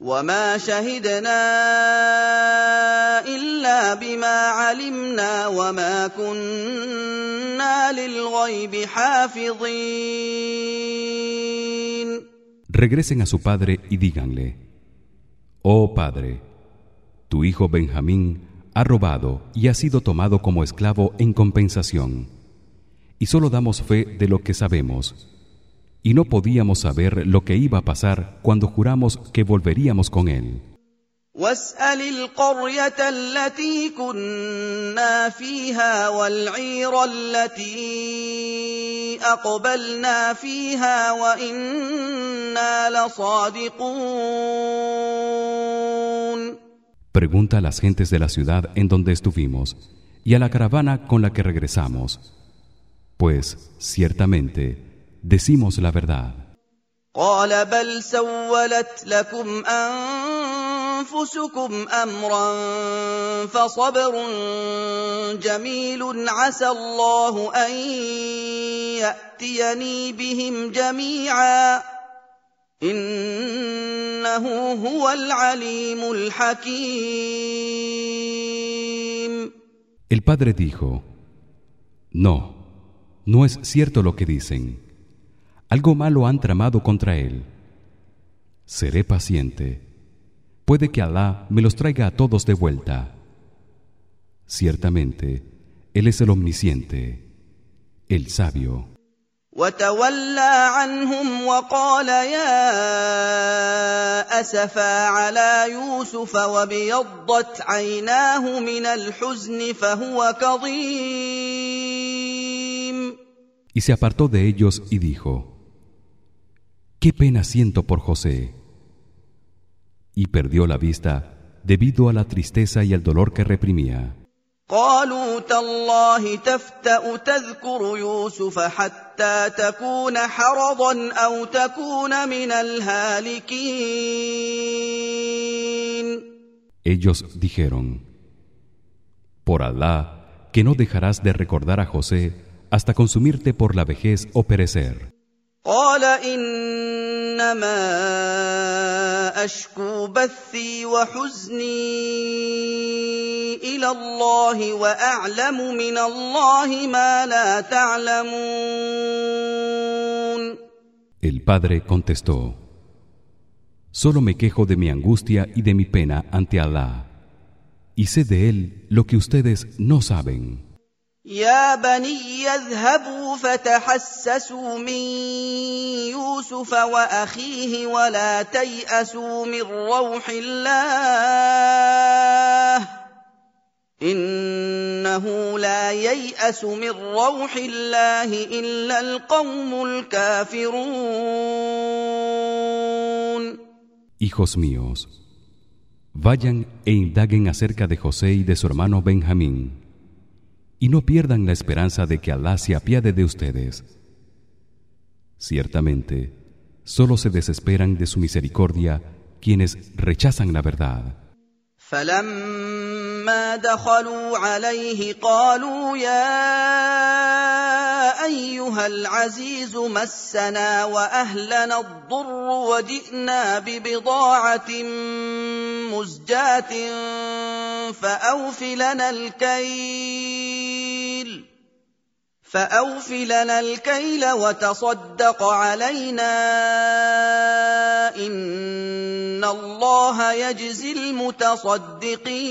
وما شهدنا الا ربنا بما علمنا وما كنا للغيب حافظين Regresen a su padre y díganle: Oh padre, tu hijo Benjamín ha robado y ha sido tomado como esclavo en compensación. Y solo damos fe de lo que sabemos. Y no podíamos saber lo que iba a pasar cuando juramos que volveríamos con él. واسال القريه التي كنا فيها والعير التي اقبلنا فيها وانا لصادقون Pregunta a las gentes de la ciudad en donde estuvimos y a la caravana con la que regresamos. Pues ciertamente decimos la verdad. قال بل سولت لكم انفسكم امرا فصبر جميل عسى الله ان ياتيني بهم جميعا انه هو العليم الحكيم El padre dijo: No, no es cierto lo que dicen. Algo malo han tramado contra él. Seré paciente. Puede que Alá me los traiga a todos de vuelta. Ciertamente, él es el omnisciente, el sabio. وتولى عنهم وقال يا اسفا على يوسف وابيضت عيناه من الحزن فهو كظيم Y se apartó de ellos y dijo: Qué pena siento por José. Y perdió la vista debido a la tristeza y el dolor que reprimía. قالوا تالله تفتا تذكر يوسف حتى تكون حرضا او تكون من الهالكين Ellos dijeron: Por Alá, que no dejarás de recordar a José hasta consumirte por la vejez o perecer. قال انما اشكو بثي وحزني الى الله واعلم من الله ما لا تعلمون El padre contestó: Solo me quejo de mi angustia y de mi pena ante Alá, y sé de él lo que ustedes no saben. يا بني اذهبوا فتحسسوا من يوسف وأخيه ولا تيأسوا من روح الله إنه لا ييأس من روح الله إلا القوم الكافرون. Hijos míos, vayan e indaguen acerca de José y de su hermano Benjamín, y no pierdan la esperanza de que Alá se apiade de ustedes. Ciertamente, solo se desesperan de su misericordia quienes rechazan la verdad. فلما دخلوا عليه قالوا يا أيها العزيز مسنا وأهلنا الضر وجئنا ببضاعة مزجاة فأوف لنا الكيل فأوف لنا الكيل وتصدق علينا. إن الله يجزي المتصدقين.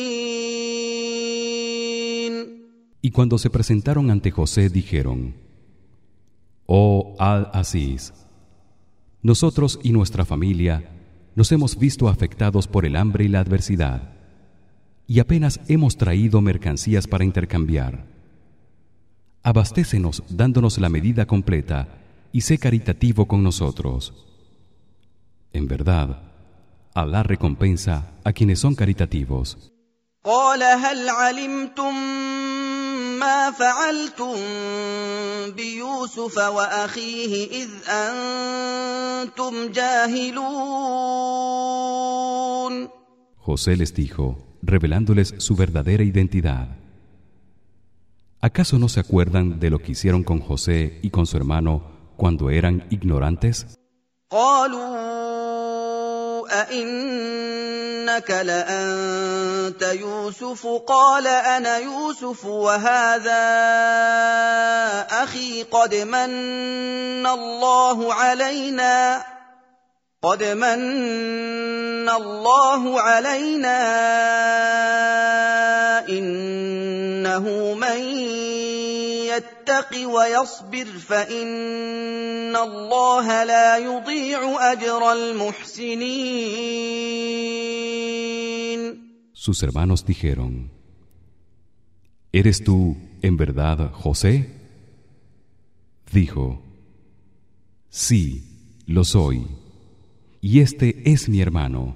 Y cuando se presentaron ante José dijeron: Oh Al-Aziz, nosotros y nuestra familia nos hemos visto afectados por el hambre y la adversidad, y apenas hemos traído mercancías para intercambiar. Abastécenos dándonos la medida completa y sé caritativo con nosotros. En verdad, Alá recompensa a quienes son caritativos. قال هل علمتم ما فعلتم بيوسف واخيه اذ انتم جاهلون José les dijo, revelándoles su verdadera identidad. ¿Acaso no se acuerdan de lo que hicieron con José y con su hermano cuando eran ignorantes? قالوا أئنك لأنت يوسف؟ قال أنا يوسف وهذا أخي قد من الله علينا. قد من الله علينا. إنه من يتق ويصبر فإن الله لا يضيع أجر المحسنين Sus hermanos dijeron ¿Eres tú en verdad José? Dijo Sí, lo soy. Y este es mi hermano.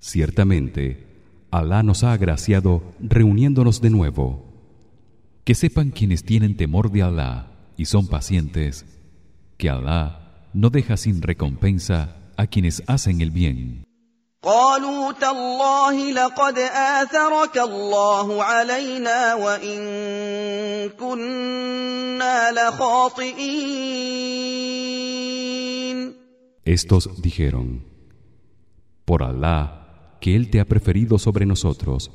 Ciertamente, Alá nos ha agraciado reuniéndonos de nuevo. Que sepan quienes tienen temor de Alá y son pacientes, que Alá no deja sin recompensa a quienes hacen el bien. قالوا تالله لقد آثرك الله علينا وإن كنا لخاطئين Estos dijeron: Por Alá, que él te ha preferido sobre nosotros,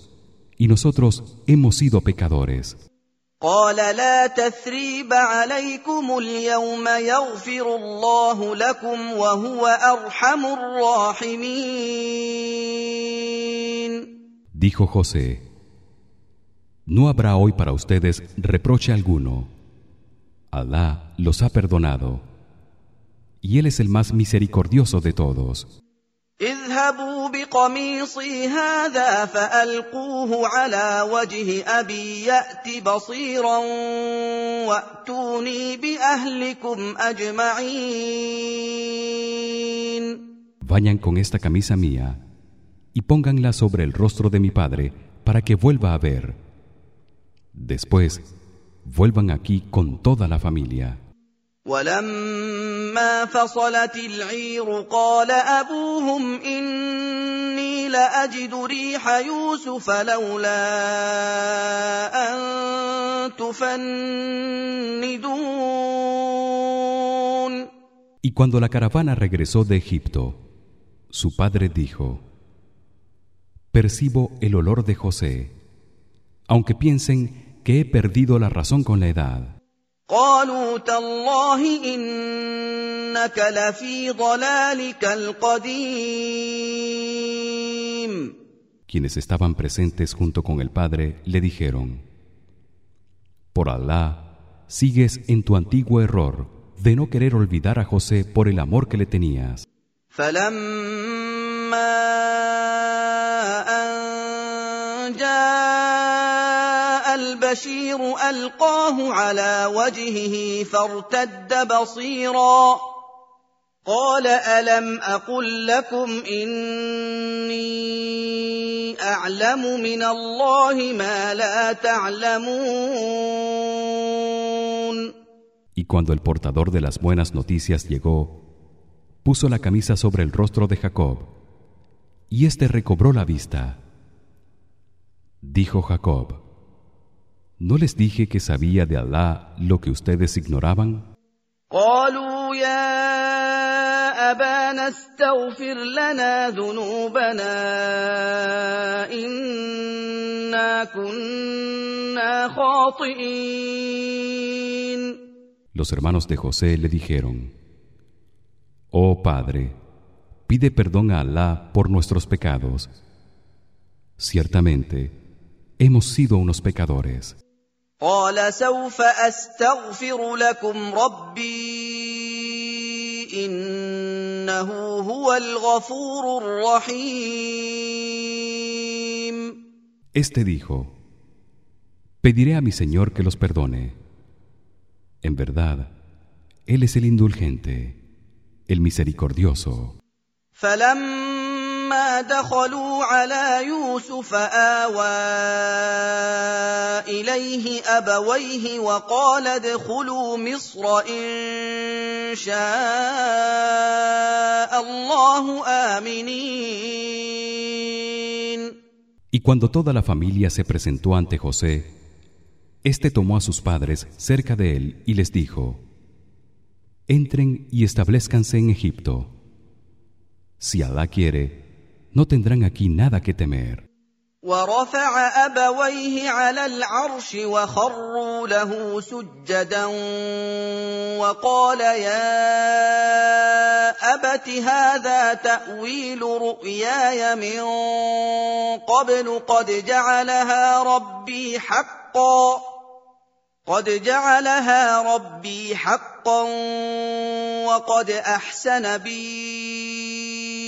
y nosotros hemos sido pecadores. قال لا تثريب عليكم اليوم يغفر الله لكم وهو أرحم الراحمين Dijo José: No habrá hoy para ustedes reproche alguno. Alá los ha perdonado, y él es el más misericordioso de todos. اذهبوا بقميصي هذا فألقوه على وجه أبي يأت بصيرا وأتوني بأهلكم أجمعين Vayan con esta camisa mía y pónganla sobre el rostro de mi padre para que vuelva a ver. Después, vuelvan aquí con toda la familia. ولما فصلت العير قال أبوهم إني لأجد ريح يوسف لولا أن تفندون Y cuando la caravana regresó de Egipto, su padre dijo: Percibo el olor de José, aunque piensen que he perdido la razón con la edad. قالوا تالله إنك لفي ضلالك القديم Quienes estaban presentes junto con el padre le dijeron: Por Alá, sigues en tu antiguo error de no querer olvidar a José por el amor que le tenías. فلما أن جاء البشير ألقاه على وجهه فارتد بصيرا قال ألم أقل لكم إني أعلم من الله ما لا تعلمون Y cuando el portador de las buenas noticias llegó, puso la camisa sobre el rostro de Jacob, y éste recobró la vista. Dijo Jacob: ¿No les dije que sabía de Alá lo que ustedes ignoraban? قالوا يا أبانا استغفر لنا ذنوبنا إنا كنا خاطئين Los hermanos de José le dijeron: Oh padre, pide perdón a Alá por nuestros pecados. Ciertamente, hemos sido unos pecadores. قال سوف أستغفر لكم ربي إنه هو الغفور الرحيم Este dijo: Pediré a mi Señor que los perdone. En verdad, él es el indulgente, el misericordioso. فلما دخلوا على يوسف آوى إليه أبويه وقال ادخلوا مصر إن شاء الله آمنين Y cuando toda la familia se presentó ante José, éste tomó a sus padres cerca de él y les dijo: Entren y establezcanse en Egipto. Si Alá quiere, no tendrán aquí nada que temer. ورفع ابويه على العرش وخروا له سجدا وقال يا ابت هذا تاويل رؤياي من قبل قد جعلها ربي حقا قد جعلها ربي حقا وقد احسن بي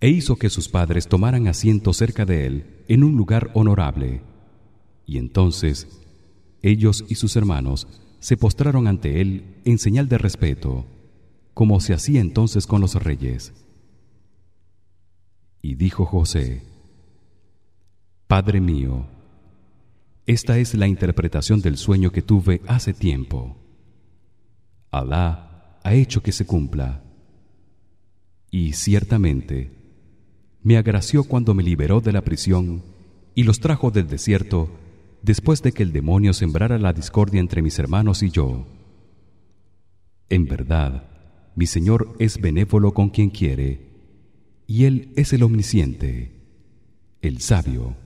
E hizo que sus padres tomaran asiento cerca de él en un lugar honorable. Y entonces ellos y sus hermanos se postraron ante él en señal de respeto como se hacía entonces con los reyes. Y dijo José Padre mío esta es la interpretación del sueño que tuve hace tiempo. Alá ha hecho que se cumpla y ciertamente me agració cuando me liberó de la prisión y los trajo del desierto después de que el demonio sembrara la discordia entre mis hermanos y yo. En verdad, mi Señor es benévolo con quien quiere, y él es el omnisciente, el sabio.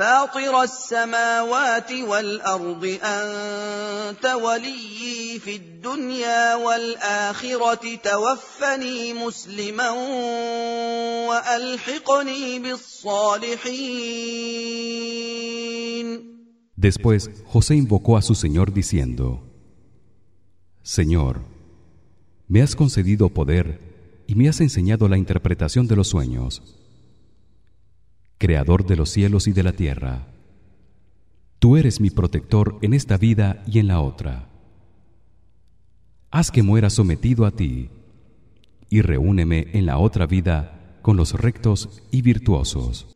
فاطر السماوات والارض انت وليي في الدنيا والاخره توفني مسلما والحقني بالصالحين Después José invocó a su Señor diciendo Señor me has concedido poder y me has enseñado la interpretación de los sueños creador de los cielos y de la tierra. Tú eres mi protector en esta vida y en la otra. Haz que muera sometido a ti y reúneme en la otra vida con los rectos y virtuosos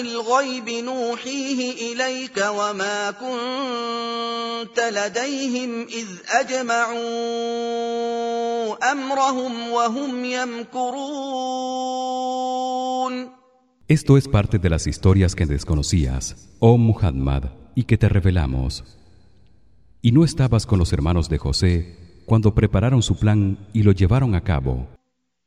الغيب نوحيه اليك وما كنت لديهم اذ اجمعوا امرهم وهم يمكرون Esto es parte de las historias que desconocías, oh Muhammad, y que te revelamos. Y no estabas con los hermanos de José cuando prepararon su plan y lo llevaron a cabo.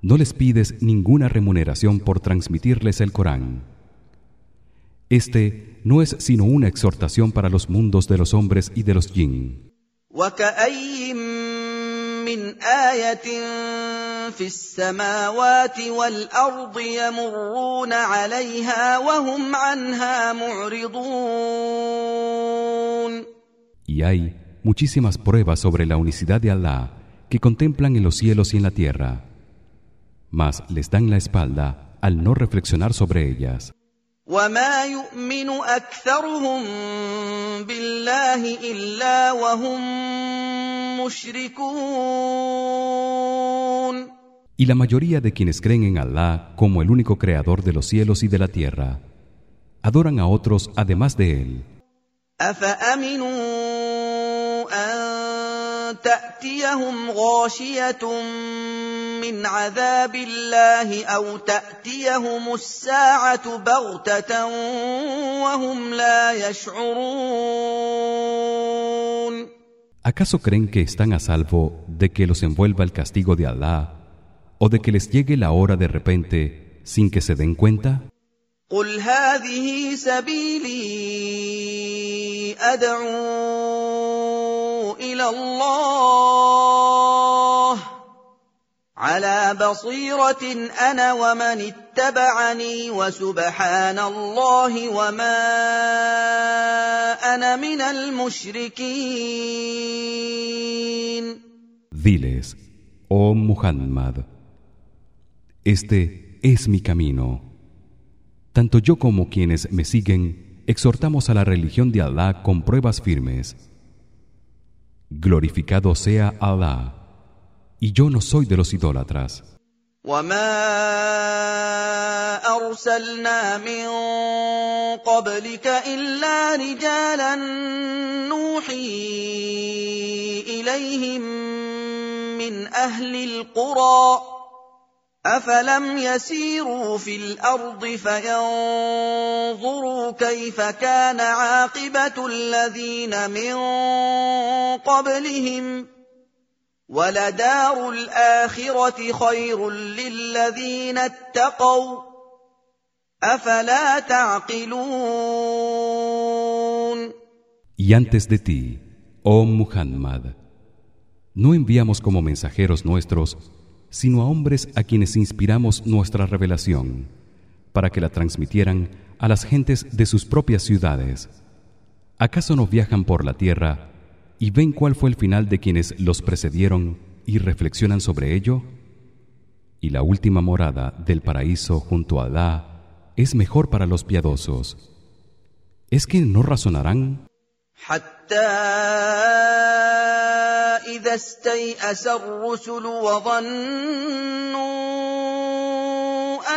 no les pides ninguna remuneración por transmitirles el Corán. Este no es sino una exhortación para los mundos de los hombres y de los jinn. Y hay muchísimas pruebas sobre la unicidad de Allah que contemplan en los cielos y en la tierra mas les dan la espalda al no reflexionar sobre ellas. Y la mayoría de quienes creen en Allah como el único creador de los cielos y de la tierra adoran a otros además de él. ¿Acaso creen que están a salvo de que los envuelva el castigo de Allah o de que les llegue la hora de repente sin que se den cuenta? قل هذه سبيلي ادعو الى الله على بصيره انا ومن اتبعني وسبحان الله وما انا من المشركين Diles, oh Muhammad, este es mi camino. Tanto yo como quienes me siguen exhortamos a la religión de Allah con pruebas firmes. Glorificado sea Allah, y yo no soy de los idólatras. وما ارسلنا من قبلك الا رجالا نوحي اليهم من اهل القرى افلم يسيروا في الأرض فينظروا كيف كان عاقبه الذين من قبلهم ولدار الاخره خير للذين اتقوا افلا تعقلون Y antes de ti, oh Muhammad, no enviamos como mensajeros nuestros sino a hombres a quienes inspiramos nuestra revelación para que la transmitieran a las gentes de sus propias ciudades. ¿Acaso no viajan por la tierra y ven cuál fue el final de quienes los precedieron y reflexionan sobre ello? Y la última morada del paraíso junto a Alá es mejor para los piadosos. ¿Es que no razonarán? حتى إذا استيأس الرسل وظنوا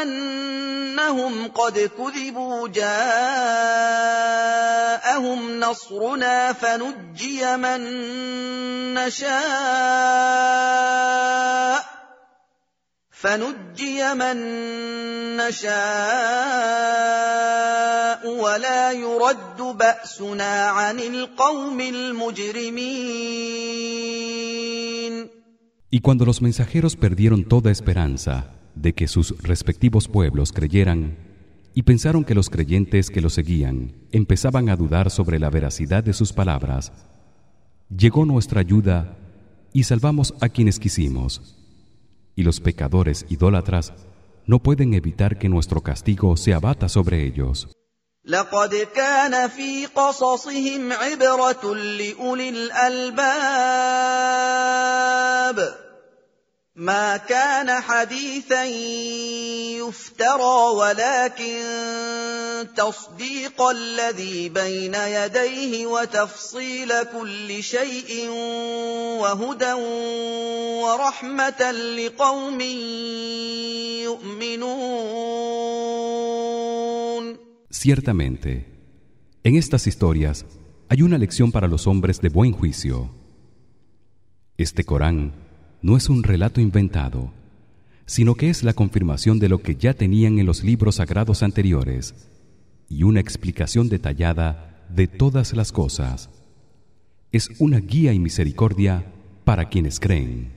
أنهم قد كذبوا جاءهم نصرنا فنجي من نشاء فنجي من نشاء ولا يرد باسنا عن القوم المجرمين Y cuando los mensajeros perdieron toda esperanza de que sus respectivos pueblos creyeran y pensaron que los creyentes que los seguían empezaban a dudar sobre la veracidad de sus palabras, llegó nuestra ayuda y salvamos a quienes quisimos. Y los pecadores idólatras no pueden evitar que nuestro castigo se abata sobre ellos. لقد كان في قصصهم عبرة لأولي الألباب ما كان حديثا يفترى ولكن تصديق الذي بين يديه وتفصيل كل شيء وهدى ورحمة لقوم يؤمنون Ciertamente, en estas historias hay una lección para los hombres de buen juicio. Este Corán no es un relato inventado, sino que es la confirmación de lo que ya tenían en los libros sagrados anteriores y una explicación detallada de todas las cosas. Es una guía y misericordia para quienes creen.